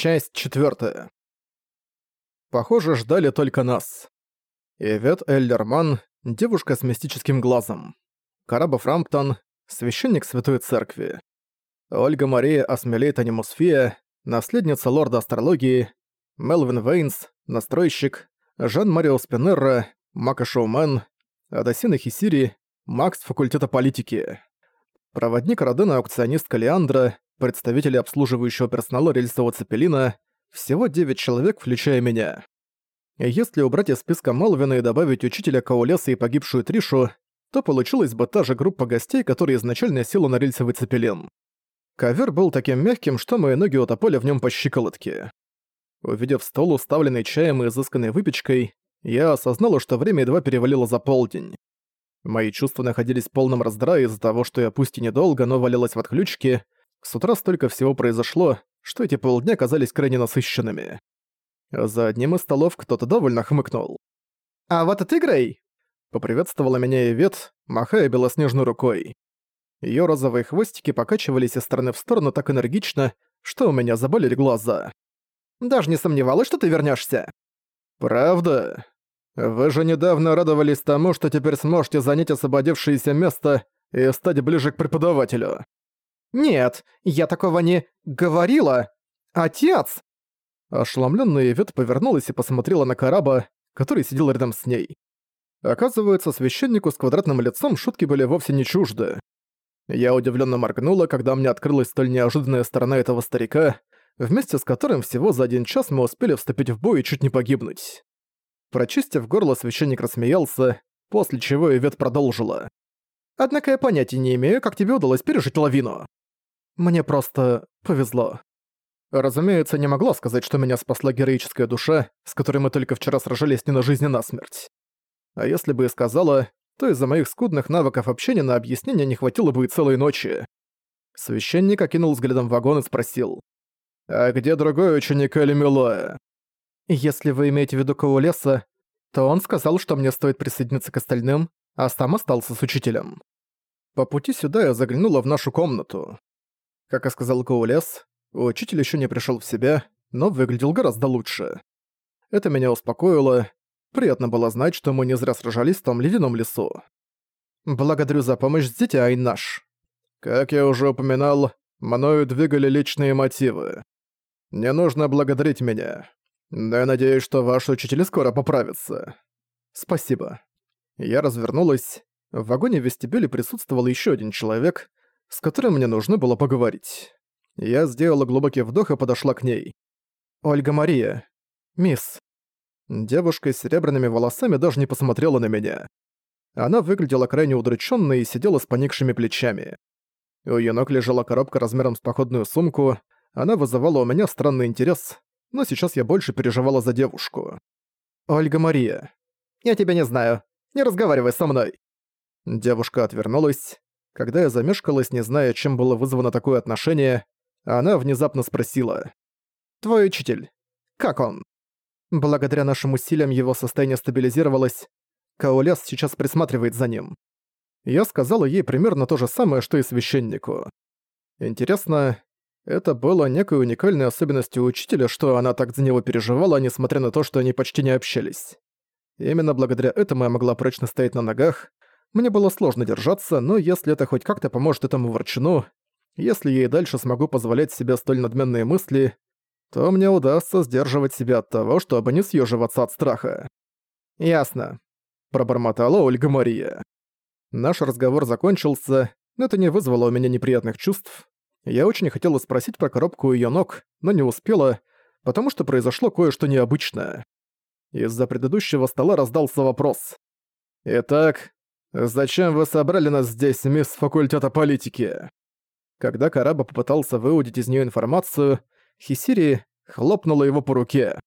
Часть четвертая. Похоже, ждали только нас. Ивет Эллерман, девушка с мистическим глазом. Караба Фрамптон, священник Святой Церкви. Ольга Мария Асмелейт Анимусфия, наследница лорда астрологии. Мелвин Вейнс, настройщик. Жан-Марио Спинерра, Мака-шоумен. Адасина Хисири, Макс факультета политики. Проводник Родена аукционист Калиандра, представители обслуживающего персонала рельсового цепелина, всего 9 человек, включая меня. Если убрать из списка Малвина и добавить учителя Каулеса и погибшую Тришу, то получилась бы та же группа гостей, которая изначально села на рельсовый цепелин. Ковер был таким мягким, что мои ноги утопали в нем по щиколотке. Увидев стол, уставленный чаем и изысканной выпечкой, я осознала, что время едва перевалило за полдень. Мои чувства находились в полном раздрае из-за того, что я пусть и недолго, но валялась в отключке, с утра столько всего произошло, что эти полдня казались крайне насыщенными. За одним из столов кто-то довольно хмыкнул. «А вот и ты, Грей!» Поприветствовала меня Ивет, махая белоснежной рукой. Её розовые хвостики покачивались из стороны в сторону так энергично, что у меня заболели глаза. «Даже не сомневалась, что ты вернёшься!» «Правда? Вы же недавно радовались тому, что теперь сможете занять освободившееся место и стать ближе к преподавателю. «Нет, я такого не... говорила! Отец!» Ошеломлённая Ивет повернулась и посмотрела на Караба, который сидел рядом с ней. Оказывается, священнику с квадратным лицом шутки были вовсе не чужды. Я удивлённо моргнула, когда мне открылась столь неожиданная сторона этого старика, вместе с которым всего за один час мы успели вступить в бой и чуть не погибнуть. Прочистив горло, священник рассмеялся, после чего Ивет продолжила. «Однако я понятия не имею, как тебе удалось пережить лавину». Мне просто повезло. Разумеется, не могла сказать, что меня спасла героическая душа, с которой мы только вчера сражались не на жизнь, а на смерть. А если бы и сказала, то из-за моих скудных навыков общения на объяснение не хватило бы и целой ночи. Священник окинул взглядом вагон и спросил. «А где другой ученик Элемилоя?» «Если вы имеете в виду Каулеса, то он сказал, что мне стоит присоединиться к остальным, а сам остался с учителем». По пути сюда я заглянула в нашу комнату. Как и сказал Коулес, учитель еще не пришел в себя, но выглядел гораздо лучше. Это меня успокоило. Приятно было знать, что мы не зря сражались в том ледяном лесу. Благодарю за помощь, дитя Айнаш. Как я уже упоминал, мною двигали личные мотивы. Не нужно благодарить меня. Да я надеюсь, что ваши учитель скоро поправится. Спасибо. Я развернулась. В вагоне вестибюле присутствовал еще один человек, с которым мне нужно было поговорить. Я сделала глубокий вдох и подошла к ней. «Ольга Мария. Мисс». Девушка с серебряными волосами даже не посмотрела на меня. Она выглядела крайне удручённой и сидела с поникшими плечами. У её ног лежала коробка размером с походную сумку, она вызывала у меня странный интерес, но сейчас я больше переживала за девушку. «Ольга Мария, я тебя не знаю. Не разговаривай со мной». Девушка отвернулась, когда я замешкалась, не зная, чем было вызвано такое отношение, она внезапно спросила. «Твой учитель, как он?» Благодаря нашим усилиям его состояние стабилизировалось. Каоляс сейчас присматривает за ним. Я сказала ей примерно то же самое, что и священнику. Интересно, это было некой уникальной особенностью учителя, что она так за него переживала, несмотря на то, что они почти не общались. Именно благодаря этому я могла прочно стоять на ногах, мне было сложно держаться, но если это хоть как-то поможет этому ворчуну, если я и дальше смогу позволять себе столь надменные мысли, то мне удастся сдерживать себя от того, чтобы не съеживаться от страха. «Ясно», — пробормотала Ольга Мария. Наш разговор закончился, но это не вызвало у меня неприятных чувств. Я очень хотела спросить про коробку ее ног, но не успела, потому что произошло кое-что необычное. Из-за предыдущего стола раздался вопрос. «Итак, «Зачем вы собрали нас здесь, мисс факультета политики?» Когда Караба попытался выудить из нее информацию, Хисири хлопнула его по руке.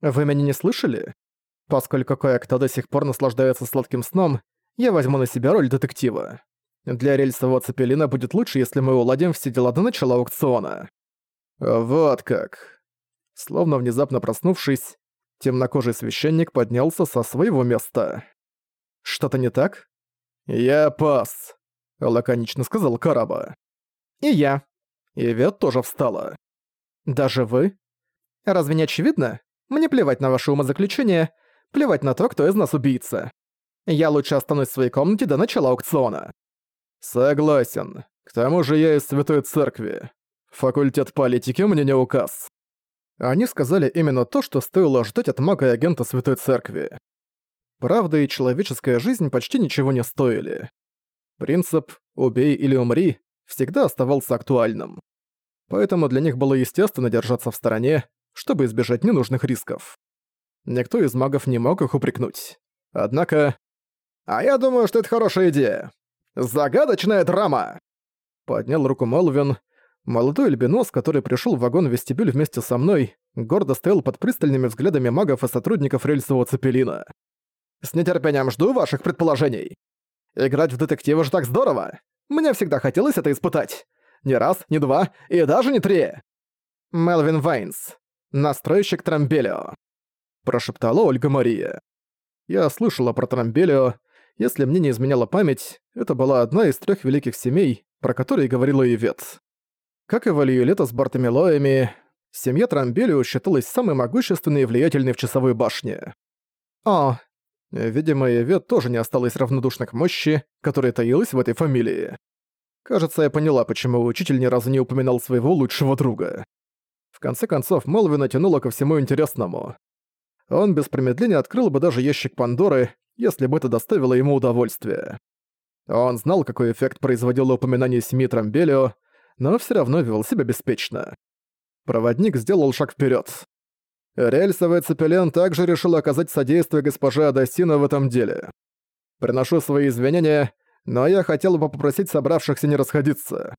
«Вы меня не слышали? Поскольку кое-кто до сих пор наслаждается сладким сном, я возьму на себя роль детектива. Для рельсового цепелина будет лучше, если мы уладим все дела до начала аукциона». «Вот как». Словно внезапно проснувшись, темнокожий священник поднялся со своего места. «Что-то не так?» «Я пас», — лаконично сказал Караба. «И я». Ивет тоже встала. «Даже вы?» Разве не очевидно? Мне плевать на ваше умозаключение, плевать на то, кто из нас убийца. Я лучше останусь в своей комнате до начала аукциона». «Согласен. К тому же я из Святой Церкви. Факультет политики мне не указ». Они сказали именно то, что стоило ждать от мага и агента Святой Церкви. Правда и человеческая жизнь почти ничего не стоили. Принцип «убей или умри» всегда оставался актуальным. Поэтому для них было естественно держаться в стороне, чтобы избежать ненужных рисков. Никто из магов не мог их упрекнуть. Однако... «А я думаю, что это хорошая идея. Загадочная драма!» Поднял руку Молвин. Молодой альбинос, который пришел в вагон-вестибюль вместе со мной, гордо стоял под пристальными взглядами магов и сотрудников рельсового цепелина. «С нетерпением жду ваших предположений. Играть в детектива же так здорово! Мне всегда хотелось это испытать. Не раз, не два и даже не три!» «Мелвин Вайнс, настройщик Трамбелио», — прошептала Ольга Мария. Я слышала про Трамбелио. Если мне не изменяла память, это была одна из трех великих семей, про которые говорила Ивет. Как и Валиолета с Бартомилоями, семья Трамбелио считалась самой могущественной и влиятельной в часовой башне. О, видимо, Ивет тоже не осталась равнодушна к мощи, которая таилась в этой фамилии. Кажется, я поняла, почему учитель ни разу не упоминал своего лучшего друга. В конце концов, Мелвина тянуло ко всему интересному. Он без промедления открыл бы даже ящик Пандоры, если бы это доставило ему удовольствие. Он знал, какой эффект производило упоминание семьи Трамбелио, но все равно вел себя беспечно. Проводник сделал шаг вперед. Рельсовый цепелен также решил оказать содействие госпоже Адасина в этом деле. Приношу свои извинения, но я хотел бы попросить собравшихся не расходиться.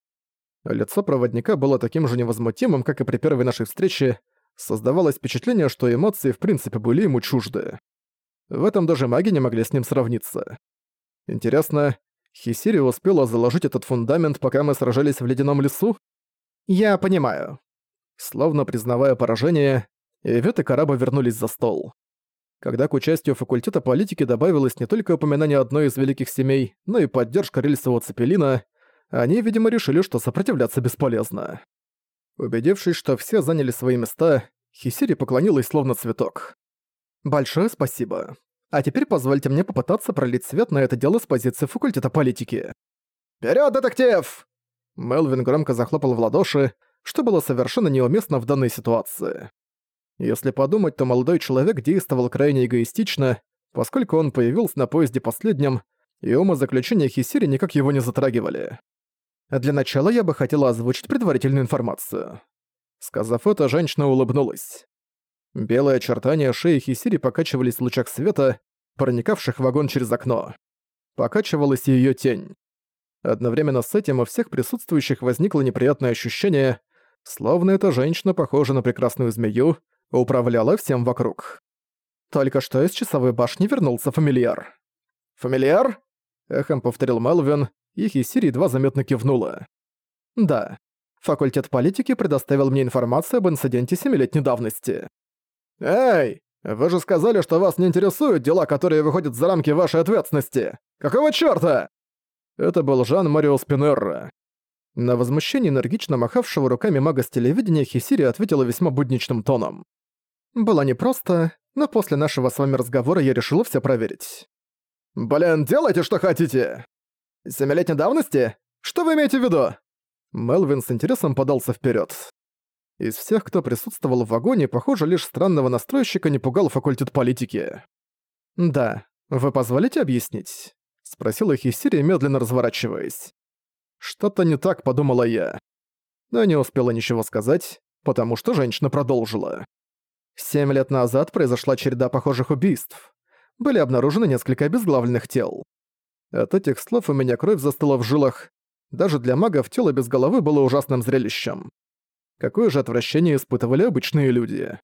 Лицо проводника было таким же невозмутимым, как и при первой нашей встрече, Создавалось впечатление, что эмоции в принципе были ему чужды. В этом даже маги не могли с ним сравниться. Интересно, Хисири успела заложить этот фундамент, пока мы сражались в ледяном лесу? Я понимаю. Словно признавая поражение, Эвет и Караба вернулись за стол. Когда к участию факультета политики добавилось не только упоминание одной из великих семей, но и поддержка рельсового цепелина, они, видимо, решили, что сопротивляться бесполезно. Убедившись, что все заняли свои места, Хисири поклонилась словно цветок. «Большое спасибо. А теперь позвольте мне попытаться пролить свет на это дело с позиции факультета политики». «Вперёд, детектив!» Мелвин громко захлопал в ладоши, что было совершенно неуместно в данной ситуации. Если подумать, то молодой человек действовал крайне эгоистично, поскольку он появился на поезде последним, и умозаключения Хисири никак его не затрагивали. Для начала я бы хотела озвучить предварительную информацию. Сказав это, женщина улыбнулась. Белые очертания шеи Хисири покачивались в лучах света, проникавших в вагон через окно. Покачивалась и её тень. Одновременно с этим у всех присутствующих возникло неприятное ощущение, словно эта женщина, похожа на прекрасную змею, управляла всем вокруг. Только что из часовой башни вернулся фамильяр. «Фамильяр?» — эхом повторил Мелвин, и Хисири едва заметно кивнула. «Да, факультет политики предоставил мне информацию об инциденте семилетней давности». «Эй, вы же сказали, что вас не интересуют дела, которые выходят за рамки вашей ответственности! Какого чёрта?» Это был Жан-Марио Спинерра. На возмущение энергично махавшего руками мага с телевидения Хисири ответила весьма будничным тоном. «Было непросто, но после нашего с вами разговора я решила все проверить». «Блин, делайте, что хотите!» Семилетней давности? Что вы имеете в виду?» Мелвин с интересом подался вперед. Из всех, кто присутствовал в вагоне, похоже, лишь странного настройщика не пугал факультет политики. «Да, вы позволите объяснить?» — спросила Хисири, медленно разворачиваясь. «Что-то не так», — подумала я. Но не успела ничего сказать, потому что женщина продолжила. Семь лет назад произошла череда похожих убийств. Были обнаружены несколько обезглавленных тел. От этих слов у меня кровь застыла в жилах. Даже для магов тело без головы было ужасным зрелищем. Какое же отвращение испытывали обычные люди.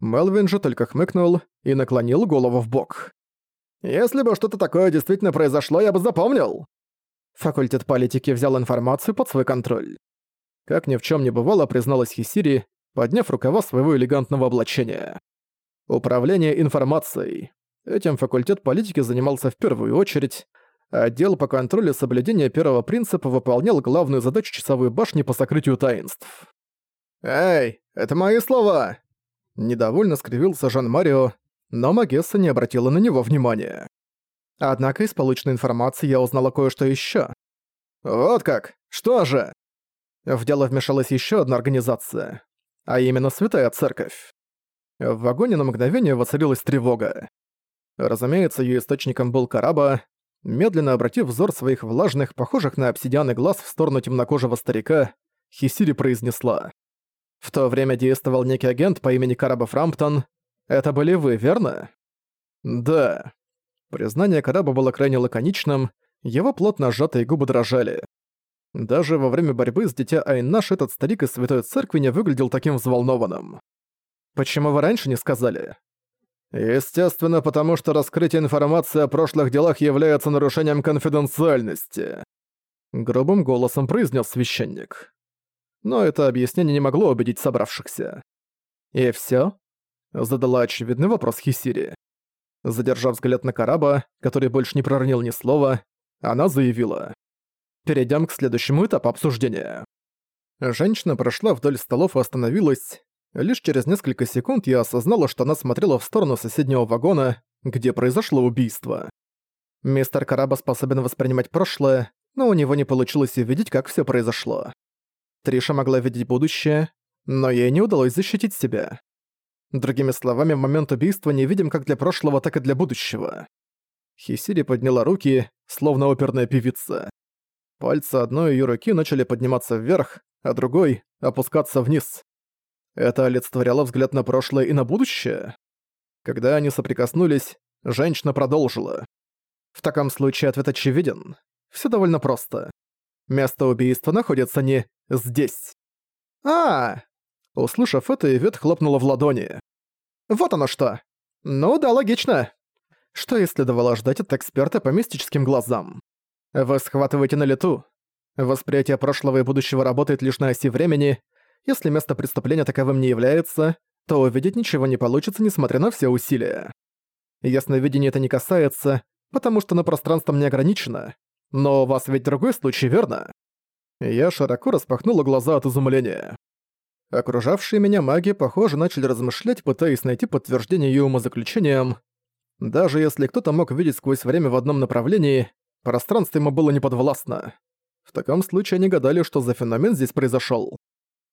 Мелвин же только хмыкнул и наклонил голову в бок. «Если бы что-то такое действительно произошло, я бы запомнил!» Факультет политики взял информацию под свой контроль. Как ни в чем не бывало, призналась Хисири, подняв рукава своего элегантного облачения. Управление информацией. Этим факультет политики занимался в первую очередь, Отдел по контролю соблюдения первого принципа выполнял главную задачу часовой башни по сокрытию таинств. «Эй, это мои слова!» Недовольно скривился Жан-Марио, но Магесса не обратила на него внимания. Однако из полученной информации я узнала кое-что ещё. «Вот как? Что же?» В дело вмешалась ещё одна организация, а именно Святая Церковь. В вагоне на мгновение воцарилась тревога. Разумеется, её источником был Караба. Медленно обратив взор своих влажных, похожих на обсидианы глаз в сторону темнокожего старика, Хисири произнесла. «В то время действовал некий агент по имени Караба Фрамптон. Это были вы, верно?» «Да». Признание Караба было крайне лаконичным, его плотно сжатые губы дрожали. Даже во время борьбы с Дитя Айнаш этот старик из Святой Церкви не выглядел таким взволнованным. «Почему вы раньше не сказали?» «Естественно, потому что раскрытие информации о прошлых делах является нарушением конфиденциальности», — грубым голосом произнес священник. Но это объяснение не могло убедить собравшихся. «И всё?» — задала очевидный вопрос Хисири. Задержав взгляд на Караба, который больше не проронил ни слова, она заявила. «Перейдём к следующему этапу обсуждения». Женщина прошла вдоль столов и остановилась. Лишь через несколько секунд я осознала, что она смотрела в сторону соседнего вагона, где произошло убийство. Мистер Караба способен воспринимать прошлое, но у него не получилось увидеть, как всё произошло. Триша могла видеть будущее, но ей не удалось защитить себя. Другими словами, в момент убийства не видим как для прошлого, так и для будущего. Хисири подняла руки, словно оперная певица. Пальцы одной её руки начали подниматься вверх, а другой — опускаться вниз. Это олицетворяло взгляд на прошлое и на будущее? Когда они соприкоснулись, женщина продолжила. В таком случае ответ очевиден. Все довольно просто. Место убийства находится не здесь. а, Услышав это, Ивет хлопнула в ладони. «Вот оно что! Ну да, логично. Что и следовало ждать от эксперта по мистическим глазам? Вы схватываете на лету. Восприятие прошлого и будущего работает лишь на оси времени. Если место преступления таковым не является, то увидеть ничего не получится, несмотря на все усилия. Ясновидение это не касается, потому что на пространством не ограничено. Но у вас ведь другой случай, верно? Я широко распахнула глаза от изумления. Окружавшие меня маги, похоже, начали размышлять, пытаясь найти подтверждение её умозаключениям. Даже если кто-то мог видеть сквозь время в одном направлении, пространство ему было неподвластно. В таком случае они гадали, что за феномен здесь произошёл.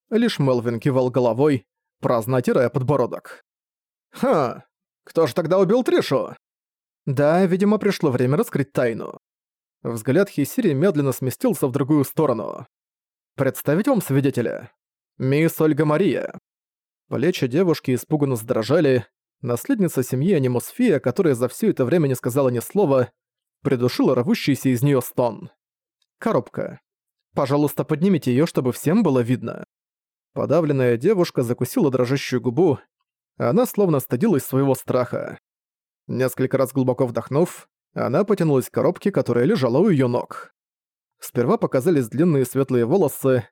Лишь Мелвин кивал головой, праздно отирая подбородок. «Ха! Кто же тогда убил Тришу?» Да, видимо, пришло время раскрыть тайну. Взгляд Хисири медленно сместился в другую сторону. «Представить вам свидетеля? Мисс Ольга Мария». Плечи девушки испуганно задрожали. Наследница семьи Анимосфия, которая за все это время не сказала ни слова, придушила рвущийся из нее стон. «Коробка. Пожалуйста, поднимите ее, чтобы всем было видно». Подавленная девушка закусила дрожащую губу. Она словно стыдилась своего страха. Несколько раз глубоко вдохнув, она потянулась к коробке, которая лежала у её ног. Сперва показались длинные светлые волосы.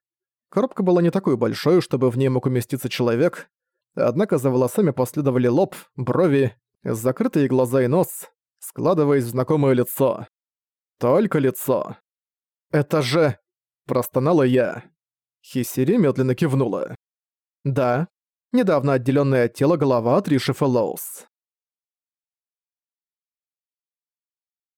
Коробка была не такой большой, чтобы в ней мог уместиться человек, однако за волосами последовали лоб, брови, закрытые глаза и нос, складываясь в знакомое лицо. Только лицо. «Это же...» – простонала я. Хисири медленно кивнула. «Да, недавно отделённая от тела голова от Риши Фэллоус».